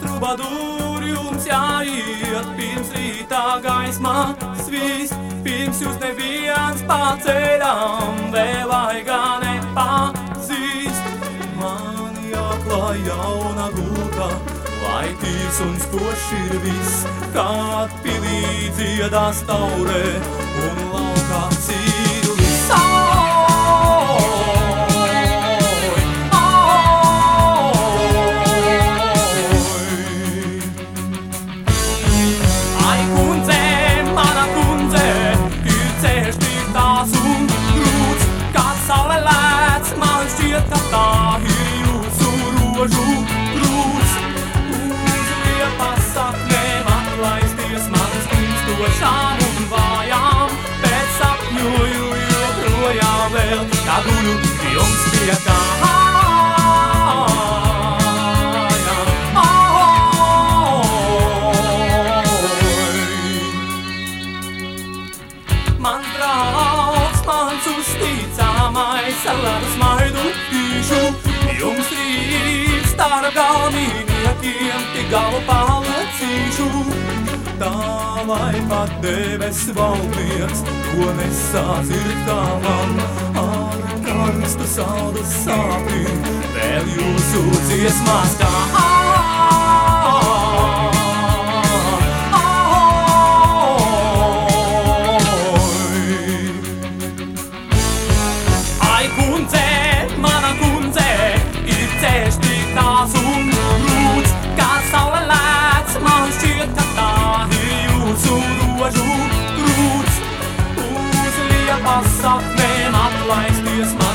trubadur jums jāiet pirms rītā gaismā svīst, pirms jūs neviens paceļam vēl aigā nepazīst. Man jāklāj jauna gulta, lai tīs un spošs ir viss, kad pilī dziedās taurē un laukā cīrulis. Lēc, man šķiet, ka tā ir jūsu rožu grūts. Uz liepas saknēm atlaisties manas kungstošām un vājām, bet sapņoju joprojām vēl, kā guļu jums pie kājām. Man draugs, mans uzticamais, ar labu smaidu īšu, jums rīt starp galvīniekiem tik galvu palecīšu. Tā lai pat debes valdnieks, ko nesāzirtā man, ar karstu saldu sāpīm, vēl jūsu dziesmās kā pasaknēm atlaisties man.